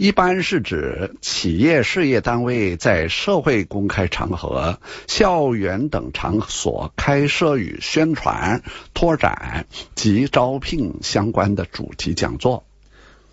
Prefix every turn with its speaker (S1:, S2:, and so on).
S1: 一
S2: 般是指企业事业单位在社会公开场合、校园等场所开设与宣传、拓展及招聘相关的主题讲座。